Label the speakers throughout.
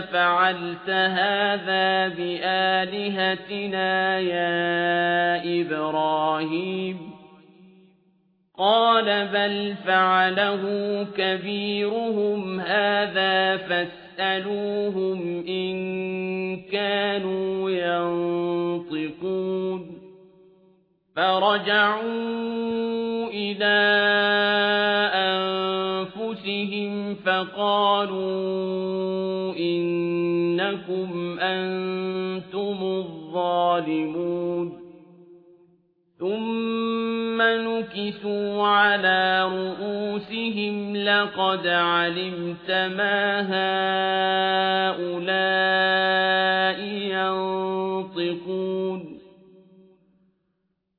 Speaker 1: فعلت هذا بآلهتنا يا إبراهيم؟ قال بل فعله كبيرهم هذا فاسألوهم إن كانوا ينطقون. فرجعوا إلى أنفسهم فقالوا إنكم أنتم الظالمون ثم نكسوا على رؤوسهم لقد علمت ما هؤلاء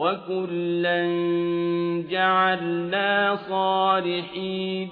Speaker 1: وكلا جعلنا صالحين